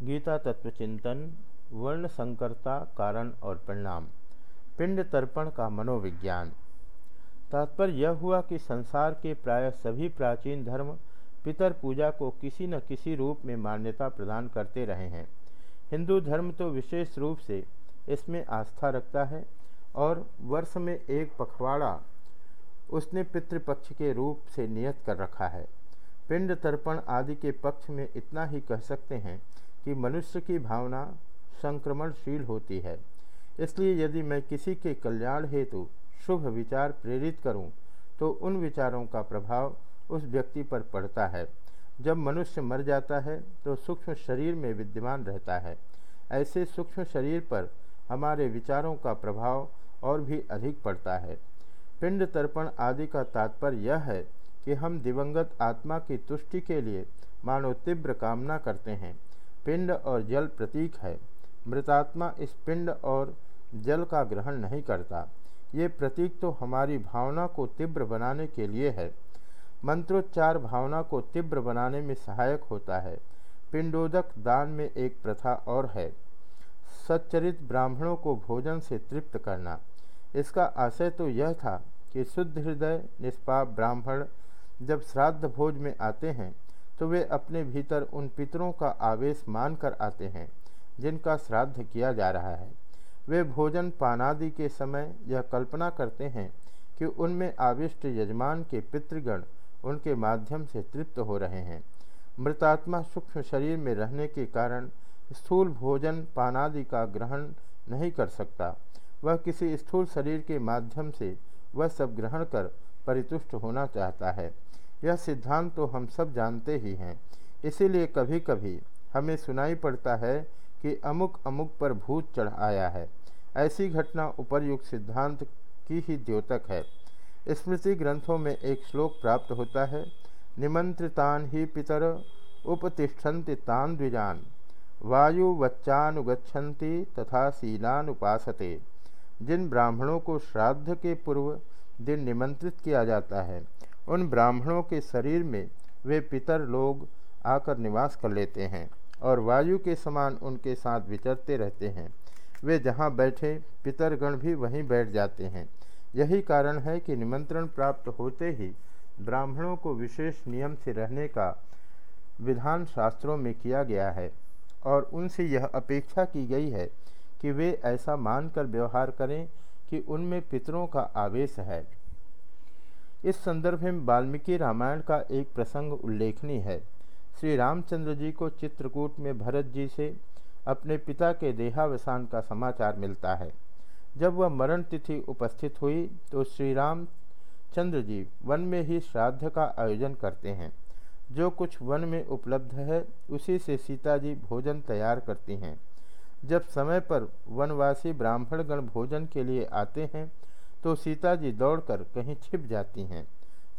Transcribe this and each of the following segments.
गीता तत्वचिंतन वर्ण संकरता कारण और परिणाम, पिंड तर्पण का मनोविज्ञान। तात्पर्य यह हुआ कि संसार के प्राय सभी प्राचीन धर्म पितर पूजा को किसी न किसी रूप में मान्यता प्रदान करते रहे हैं। हिंदू धर्म तो विशेष रूप से इसमें आस्था रखता है और वर्ष में एक पखवाड़ा उसने पितृपक्ष के रूप से नियत कर रखा है। पिंड तर्पण आदि के पक्ष में इतना ही कह सकते हैं कि मनुष्य की भावना संक्रमणशील होती है। इसलिए यदि मैं किसी के कल्याण हेतु शुभ विचार प्रेरित करूँ, तो उन विचारों का प्रभाव उस व्यक्ति पर पड़ता है। जब मनुष्य मर जाता है तो सूक्ष्म शरीर में विद्यमान रहता है। ऐसे सूक्ष्म शरीर पर हमारे विचारों का प्रभाव और भी अधिक पड़ता है। पिंड तर्पण आदि का तात्पर्य यह है कि हम दिवंगत आत्मा की तुष्टि के लिए मानो तीव्र कामना करते हैं। पिंड और जल प्रतीक है। मृतात्मा इस पिंड और जल का ग्रहण नहीं करता। ये प्रतीक तो हमारी भावना को तीव्र बनाने के लिए है। मंत्रोच्चार भावना को तीव्र बनाने में सहायक होता है। पिंडोदक दान में एक प्रथा और है। सच्चरित ब्राह्मणों को भोजन से तृप्त करना। इसका आशय तो यह था कि शुद्ध हृदय, निष्पाप ब्राह्मण जब श्राद्ध भोज में आते हैं तो वे अपने भीतर उन पितरों का आवेश मानकर आते हैं, जिनका श्राद्ध किया जा रहा है। वे भोजन पानादि के समय यह कल्पना करते हैं कि उनमें आविष्ट यजमान के पितृगण उनके माध्यम से तृप्त हो रहे हैं। मृतात्मा सूक्ष्म शरीर में रहने के कारण स्थूल भोजन पानादि का ग्रहण नहीं कर सकता। वह किसी स्थूल शरीर के माध्यम से वह सब ग्रहण कर परितुष्ट होना चाहता है। यह सिद्धांत तो हम सब जानते ही हैं। इसीलिए कभी कभी हमें सुनाई पड़ता है कि अमुक अमुक पर भूत चढ़ आया है। ऐसी घटना उपरयुक्त सिद्धांत की ही द्योतक है। स्मृति ग्रंथों में एक श्लोक प्राप्त होता है, निमंत्रितान ही पितर उपतिष्ठन्ति तान द्विजान। वायुवच्चानुगछन्ति तथा शीलानुपासते। जिन ब्राह्मणों को श्राद्ध के पूर्व दिन निमंत्रित किया जाता है उन ब्राह्मणों के शरीर में वे पितर लोग आकर निवास कर लेते हैं और वायु के समान उनके साथ विचरते रहते हैं। वे जहाँ बैठे, पितरगण भी वहीं बैठ जाते हैं। यही कारण है कि निमंत्रण प्राप्त होते ही ब्राह्मणों को विशेष नियम से रहने का विधान शास्त्रों में किया गया है और उनसे यह अपेक्षा की गई है कि वे ऐसा मानकर व्यवहार करें कि उनमें पितरों का आवेश है। इस संदर्भ में वाल्मीकि रामायण का एक प्रसंग उल्लेखनीय है। श्री रामचंद्र जी को चित्रकूट में भरत जी से अपने पिता के देहावसान का समाचार मिलता है। जब वह मरण तिथि उपस्थित हुई तो श्री राम चंद्र जी वन में ही श्राद्ध का आयोजन करते हैं। जो कुछ वन में उपलब्ध है, उसी से सीता जी भोजन तैयार करती हैं। जब समय पर वनवासी ब्राह्मणगण भोजन के लिए आते हैं तो सीता जी दौड़कर कहीं छिप जाती हैं।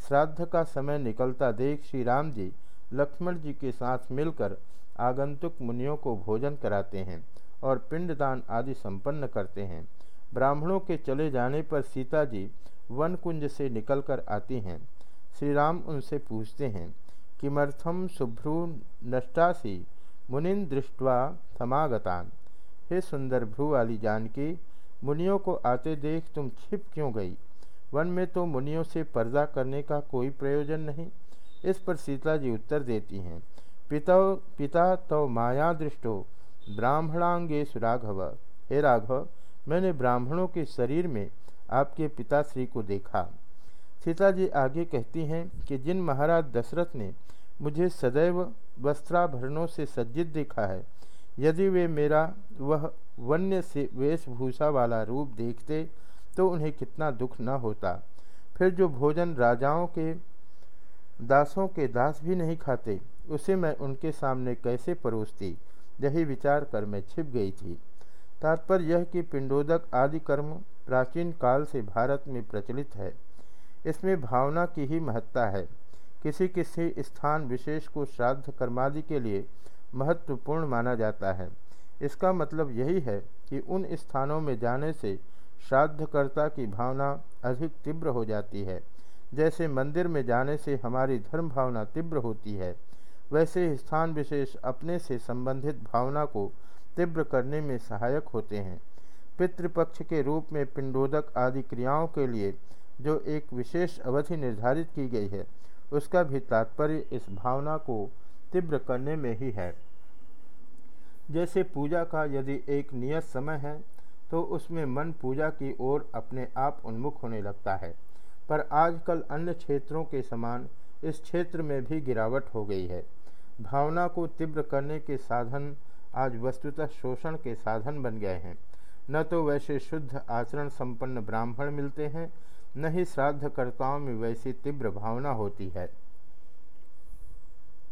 श्राद्ध का समय निकलता देख श्री राम जी लक्ष्मण जी के साथ मिलकर आगंतुक मुनियों को भोजन कराते हैं और पिंडदान आदि संपन्न करते हैं। ब्राह्मणों के चले जाने पर सीता जी वन कुंज से निकलकर आती हैं। श्री राम उनसे पूछते हैं किमर्थम शुभ्रु नष्टासी? मुनिन दृष्टवा समागतान। हे सुंदर भ्रू वाली जानकी मुनियों को आते देख तुम छिप क्यों गई? वन में तो मुनियों से पर्दा करने का कोई प्रयोजन नहीं। इस पर सीता जी उत्तर देती हैं, पिता पिता तो माया दृष्टो ब्राह्मणांगे सुराघव हे राघव, मैंने ब्राह्मणों के शरीर में आपके पिताश्री को देखा। सीता जी आगे कहती हैं कि जिन महाराज दशरथ ने मुझे सदैव वस्त्राभरणों से सज्जित देखा है यदि वे मेरा वह वन्य से वेशभूषा वाला रूप देखते तो उन्हें कितना दुख न होता। फिर जो भोजन राजाओं के दासों के दास भी नहीं खाते, उसे मैं उनके सामने कैसे परोसती? यही विचार कर मैं छिप गई थी। तात्पर्य यह कि पिंडोदक आदि कर्म प्राचीन काल से भारत में प्रचलित है। इसमें भावना की ही महत्ता है। किसी किसी स्थान विशेष को श्राद्ध कर्मादि के लिए महत्वपूर्ण माना जाता है। इसका मतलब यही है कि उन स्थानों में जाने से श्राद्धकर्ता की भावना अधिक तीव्र हो जाती है। जैसे मंदिर में जाने से हमारी धर्म भावना तीव्र होती है, वैसे स्थान विशेष अपने से संबंधित भावना को तीव्र करने में सहायक होते हैं। पितृपक्ष के रूप में पिंडोदक आदि क्रियाओं के लिए जो एक विशेष अवधि निर्धारित की गई है, उसका भी तात्पर्य इस भावना को तीव्र करने में ही है। जैसे पूजा का यदि एक नियत समय है तो उसमें मन पूजा की ओर अपने आप उन्मुख होने लगता है। पर आजकल अन्य क्षेत्रों के समान इस क्षेत्र में भी गिरावट हो गई है। भावना को तीव्र करने के साधन आज वस्तुतः शोषण के साधन बन गए हैं। न तो वैसे शुद्ध आचरण संपन्न ब्राह्मण मिलते हैं, न ही श्राद्धकर्ताओं में वैसी तीव्र भावना होती है।